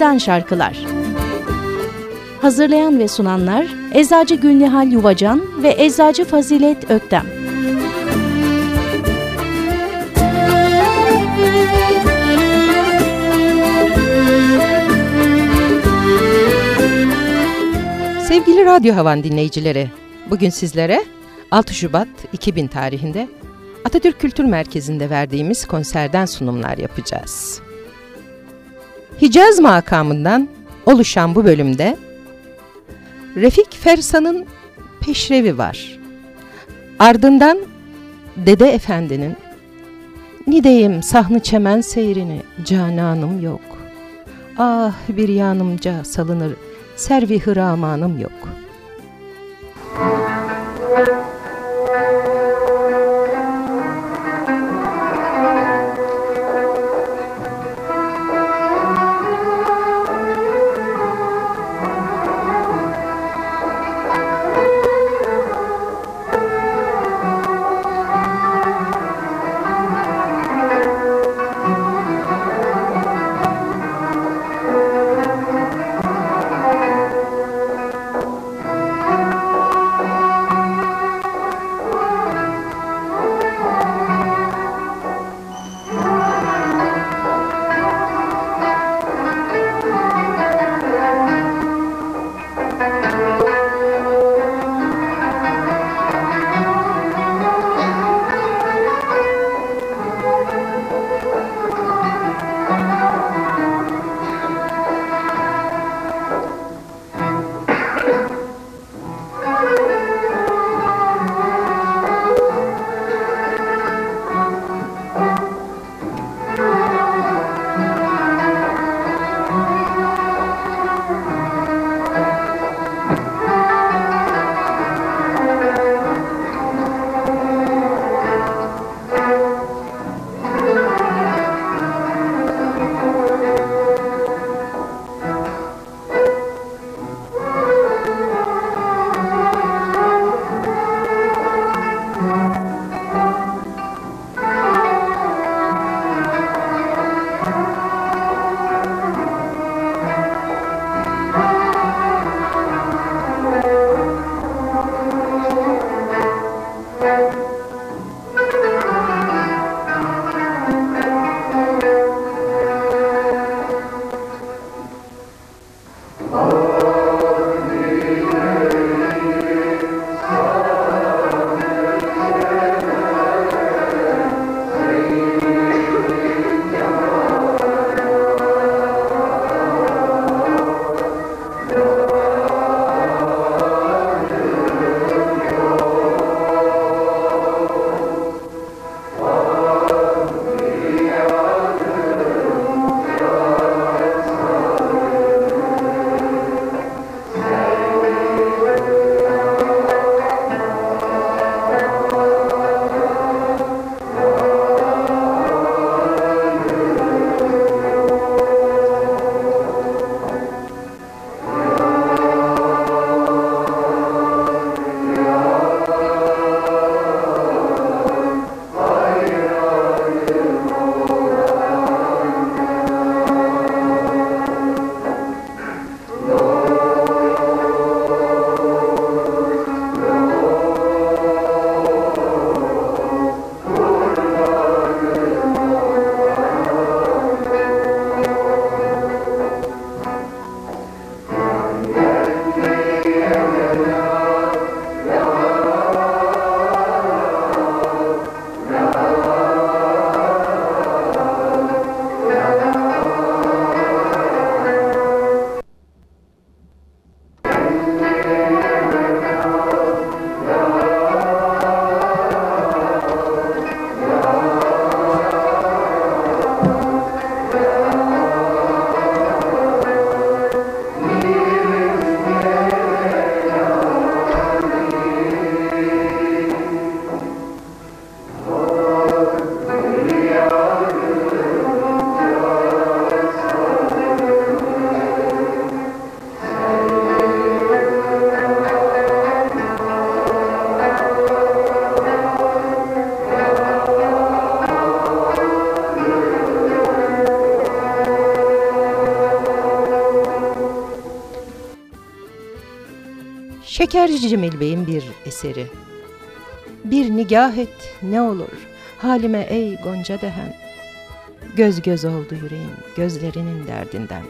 Bizden Şarkılar Hazırlayan ve sunanlar Eczacı Gülnihal Yuvacan ve Eczacı Fazilet Öktem Sevgili Radyo Havan dinleyicileri, bugün sizlere 6 Şubat 2000 tarihinde Atatürk Kültür Merkezi'nde verdiğimiz konserden sunumlar yapacağız. Hicaz makamından oluşan bu bölümde Refik Fersan'ın peşrevi var. Ardından Dede Efendi'nin Nideyim sahne çemen seyrini cananım yok. Ah bir yanımca salınır servi hıramanım yok. Şekerci Cemil Bey'in bir eseri. Bir nigah et ne olur halime ey gonca dehen. Göz göz oldu yüreğim gözlerinin derdinden.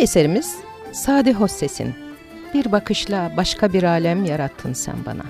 Eserimiz Sadi Hosses'in Bir bakışla başka bir alem yarattın sen bana.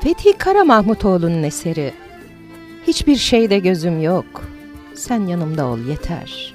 Fethi Kara Mahmutoğlu'nun eseri. Hiçbir şeyde gözüm yok. Sen yanımda ol yeter.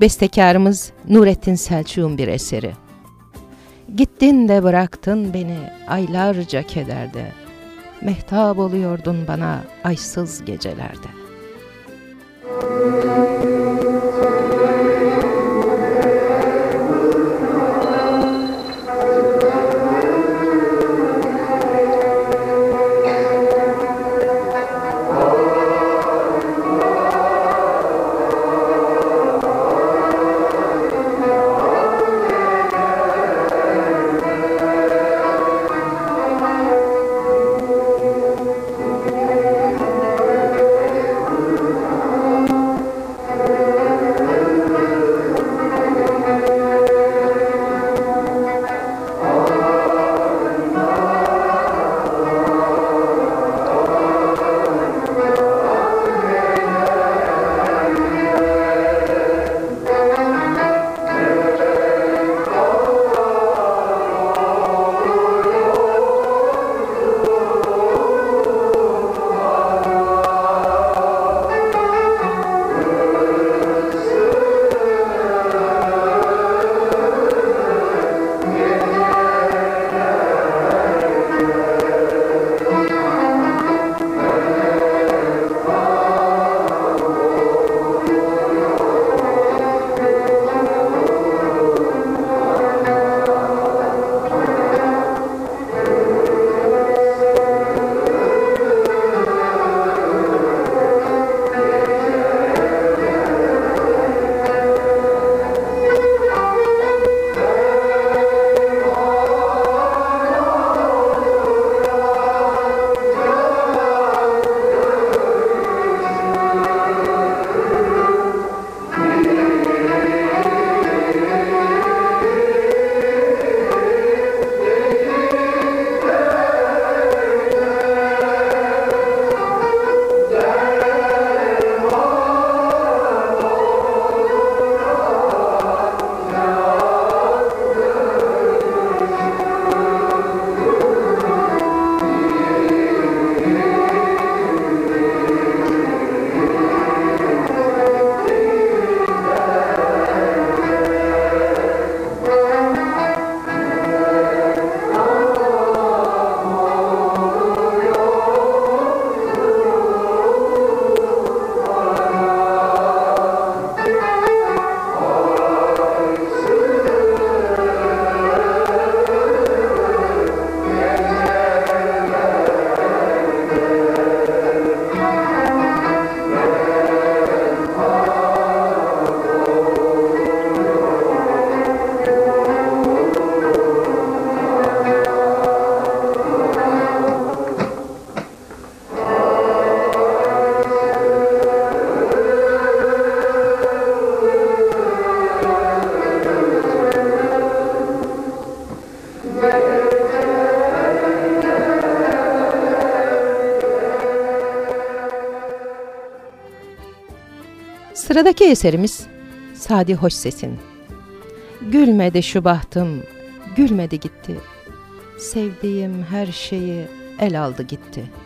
Bestekarımız Nurettin Selçuk'un bir eseri. Gittin de bıraktın beni aylarca kederde. Mehtap oluyordun bana aysız gecelerde. Sıradaki eserimiz Sadi Hoşses'in. Gülmedi şu bahtım, gülmedi gitti. Sevdiğim her şeyi el aldı gitti.''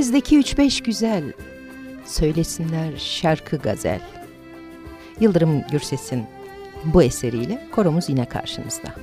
Körfez'deki üç beş güzel, söylesinler şarkı gazel. Yıldırım Gürses'in bu eseriyle koromuz yine karşınızda.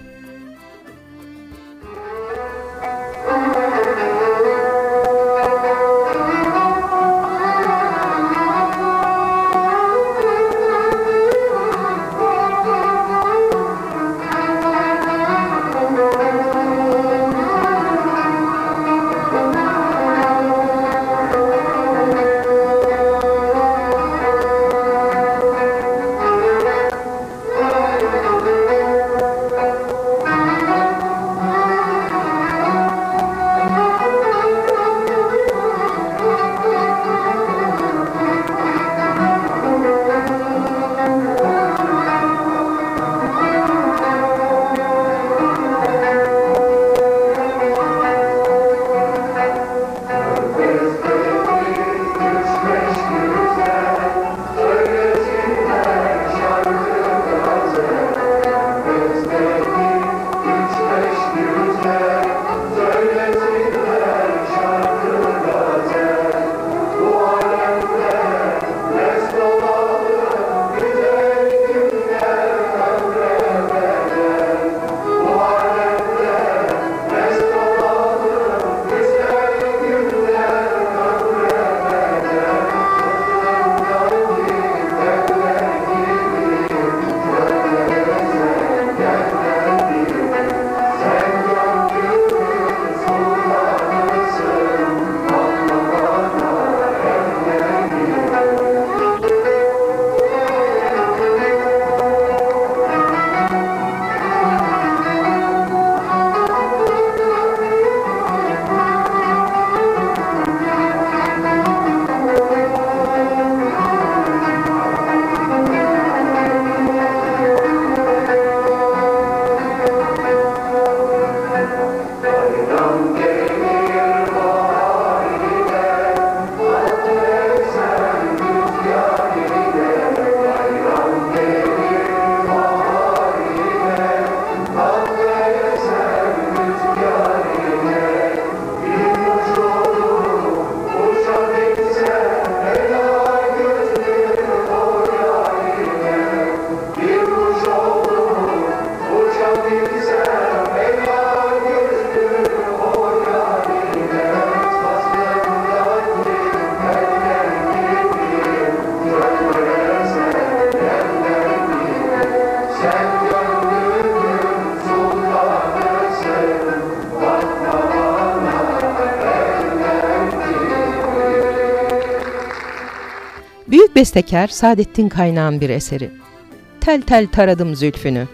Bestekar Saadettin Kaynağ'ın bir eseri. Tel tel taradım zülfünü.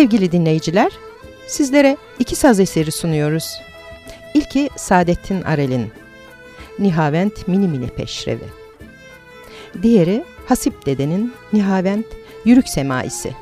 Sevgili dinleyiciler, sizlere iki saz eseri sunuyoruz. İlki Saadettin Arel'in Nihavent Mini Mini Peşrevi. Diğeri Hasip Dede'nin Nihavent Yürük Semaisi.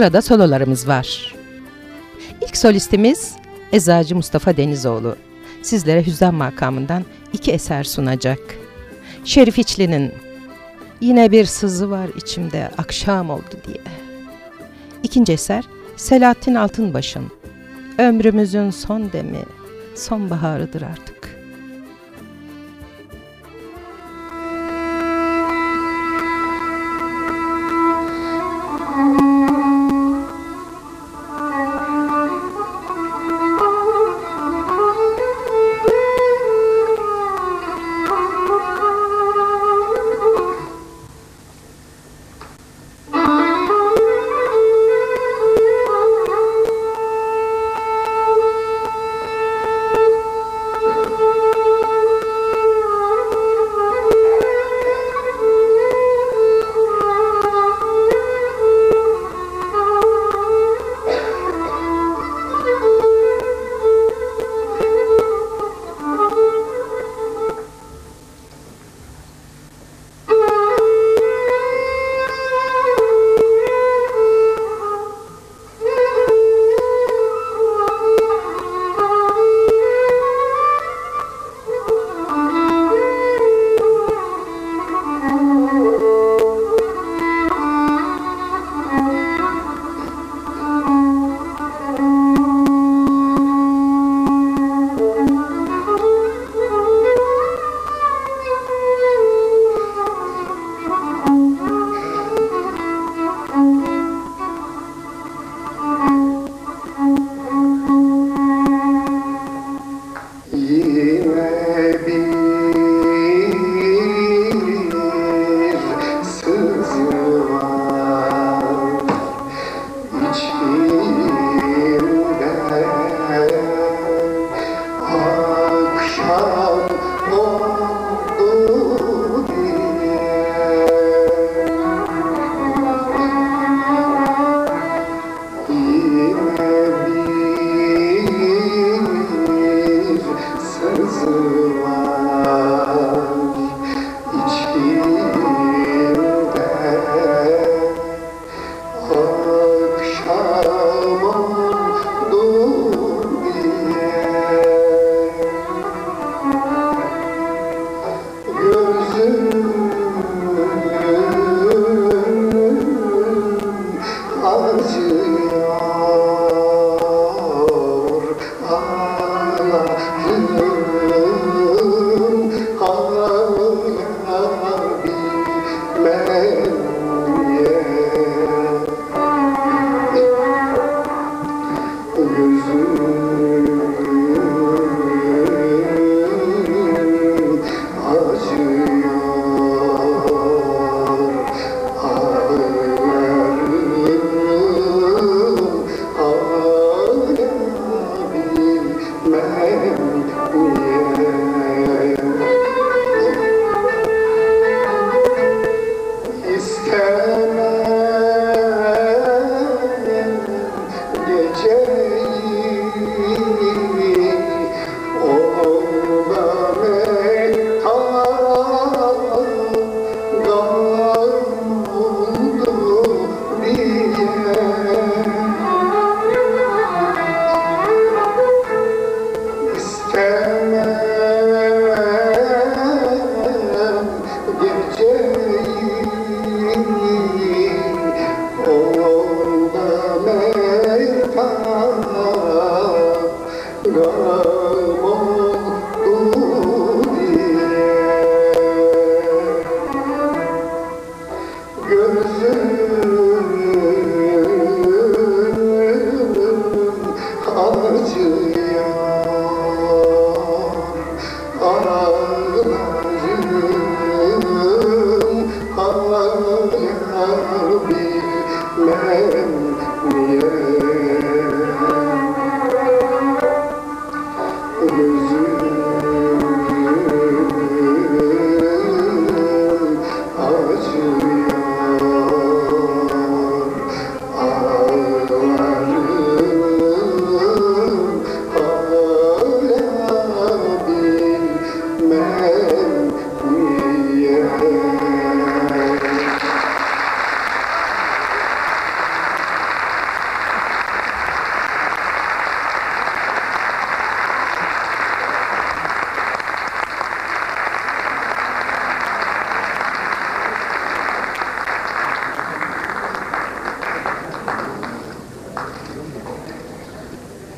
Sırada sololarımız var. İlk solistimiz Eczacı Mustafa Denizoğlu. Sizlere Hüzzam makamından iki eser sunacak. Şerif İçli'nin Yine bir sızı var içimde akşam oldu diye. İkinci eser Selahattin Altınbaş'ın Ömrümüzün son demi, sonbaharıdır artık.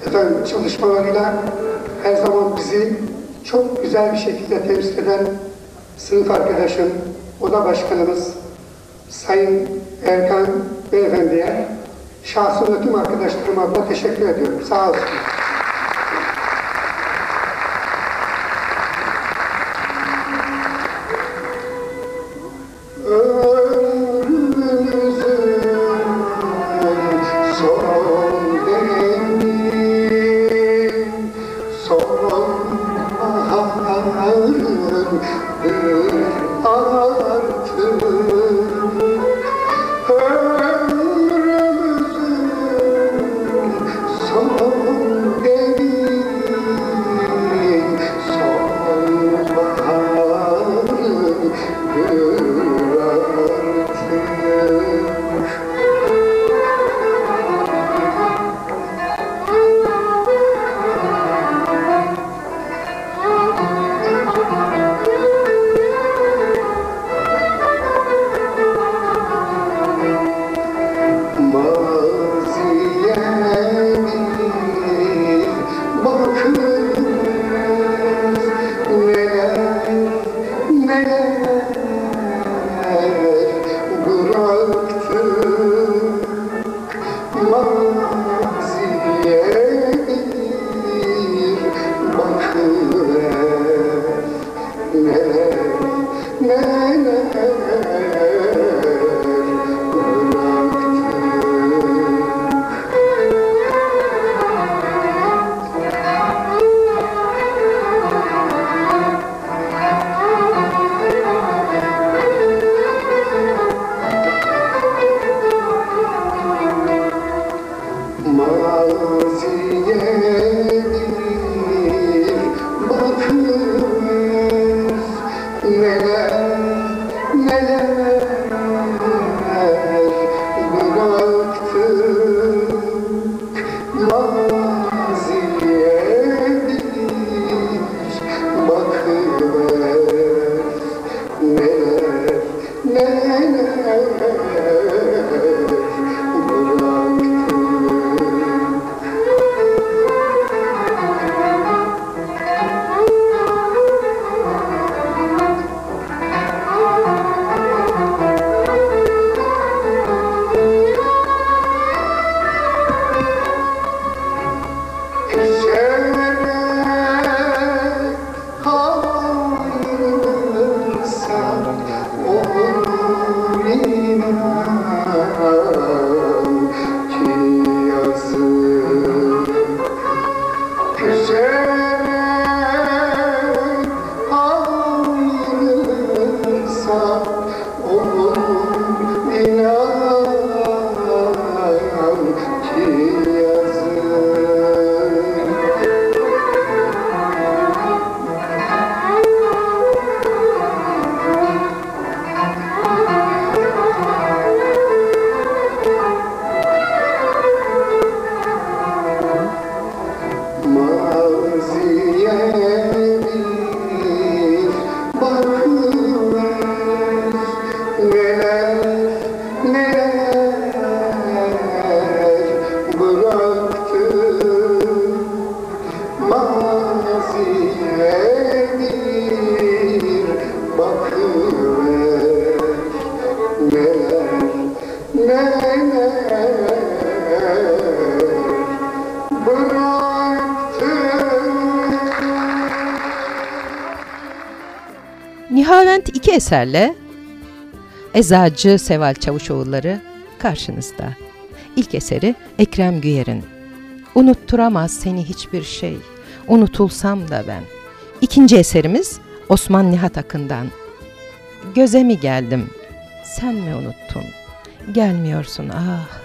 Güzel çalışmalarıyla her zaman bizi çok güzel bir şekilde temsil eden sınıf arkadaşım, oda başkanımız Sayın Erkan Beyefendi'ye şahsında tüm arkadaşlarıma adına teşekkür ediyorum. Sağ olsun. Eserle Eczacı Seval Çavuşoğulları karşınızda. İlk eseri Ekrem Güyer'in Unutturamaz seni hiçbir şey, unutulsam da ben. İkinci eserimiz Osman Nihat Akın'dan Göze mi geldim, sen mi unuttun, gelmiyorsun ah.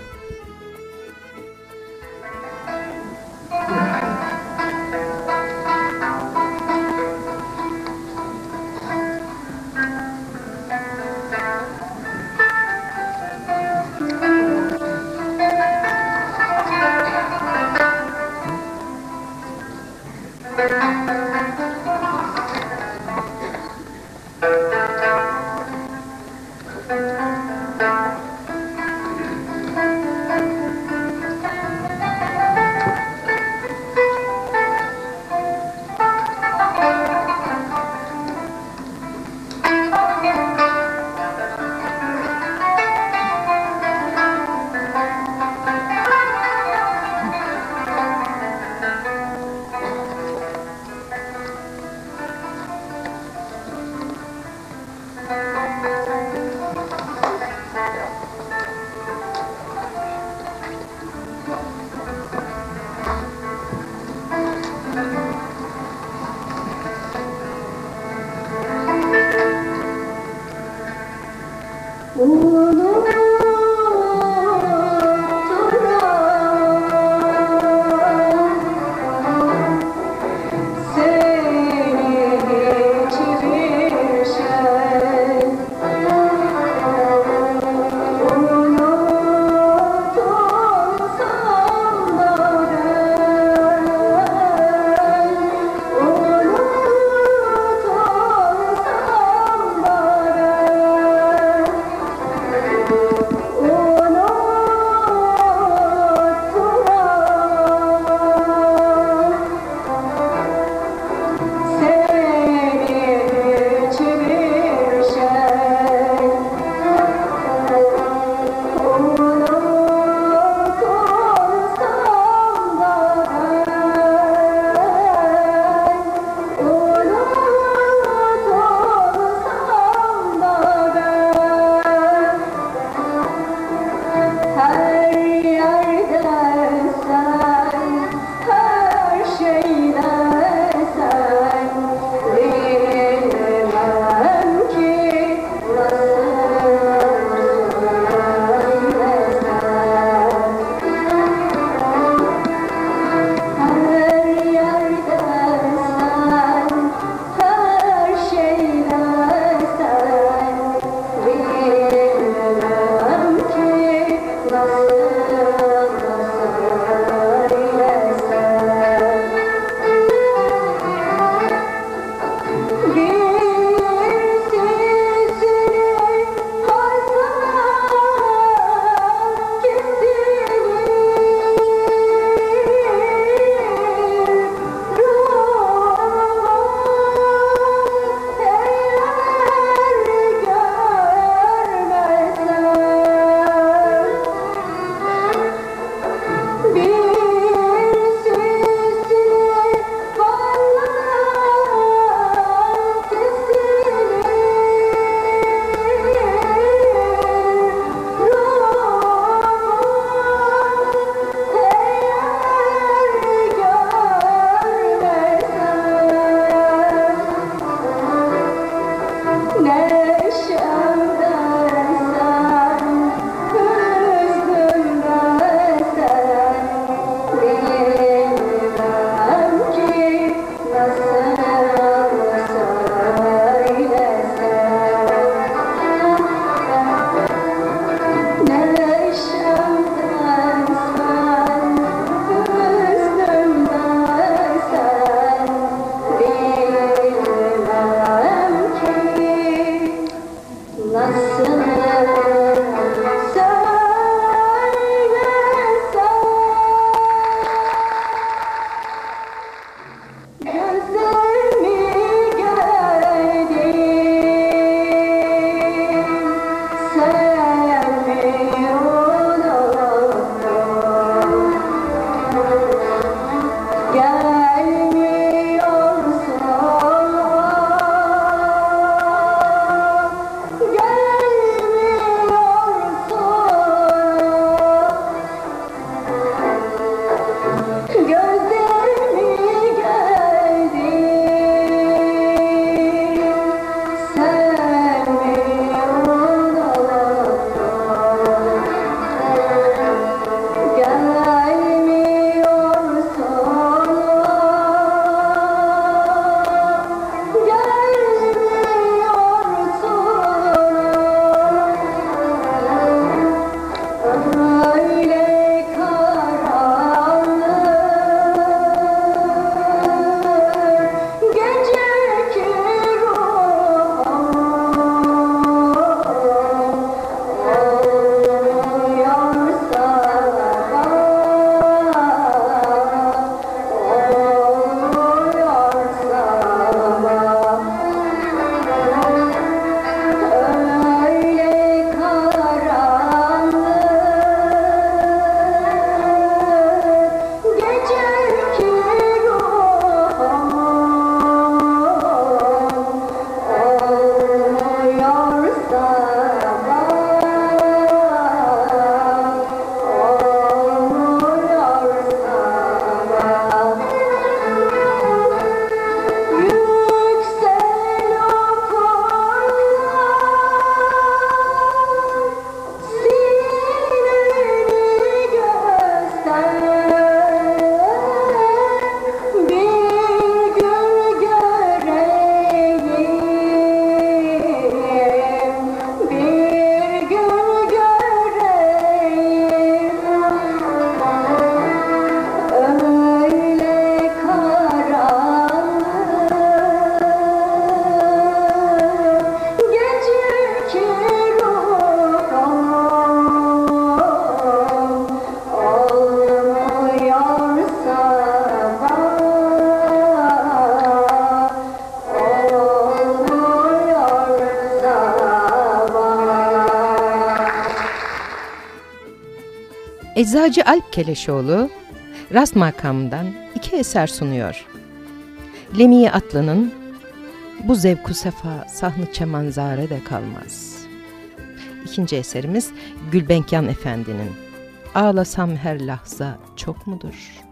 Eczacı Alp Keleşoğlu, Rast makamından iki eser sunuyor. Lemiye Atlı'nın Bu zevku sefa sahne çemanzare de kalmaz. İkinci eserimiz Gülbenkyan Efendi'nin Ağlasam her lahza çok mudur?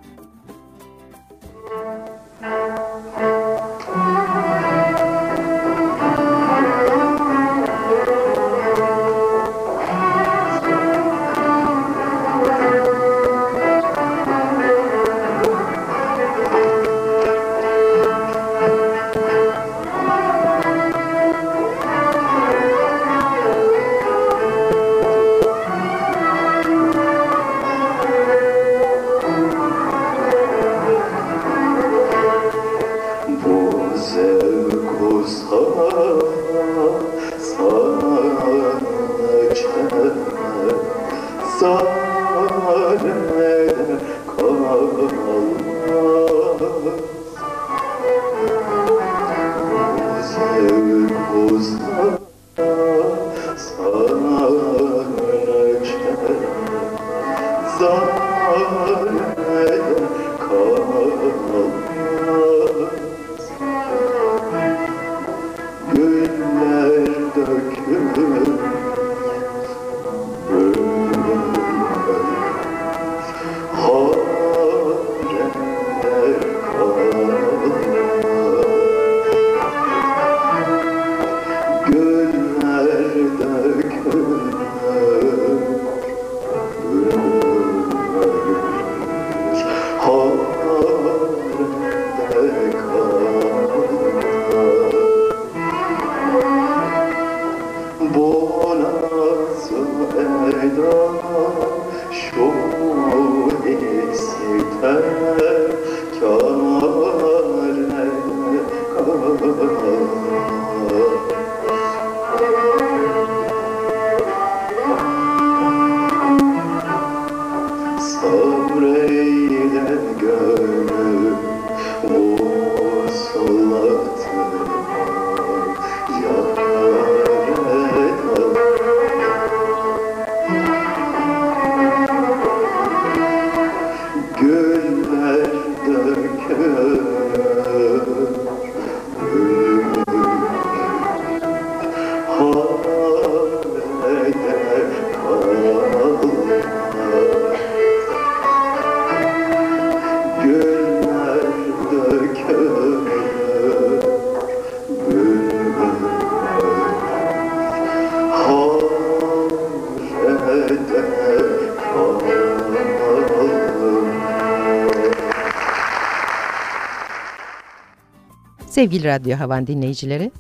Sevgili Radyo Havan dinleyicileri,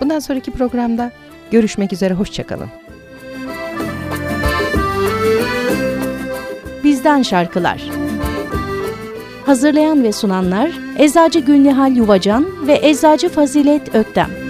bundan sonraki programda görüşmek üzere, hoşçakalın. Bizden şarkılar. Hazırlayan ve sunanlar Eczacı Gülnihal Yuvacan ve Eczacı Fazilet Öktem.